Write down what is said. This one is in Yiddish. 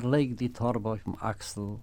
verlegt die Torbe auf dem Achsel.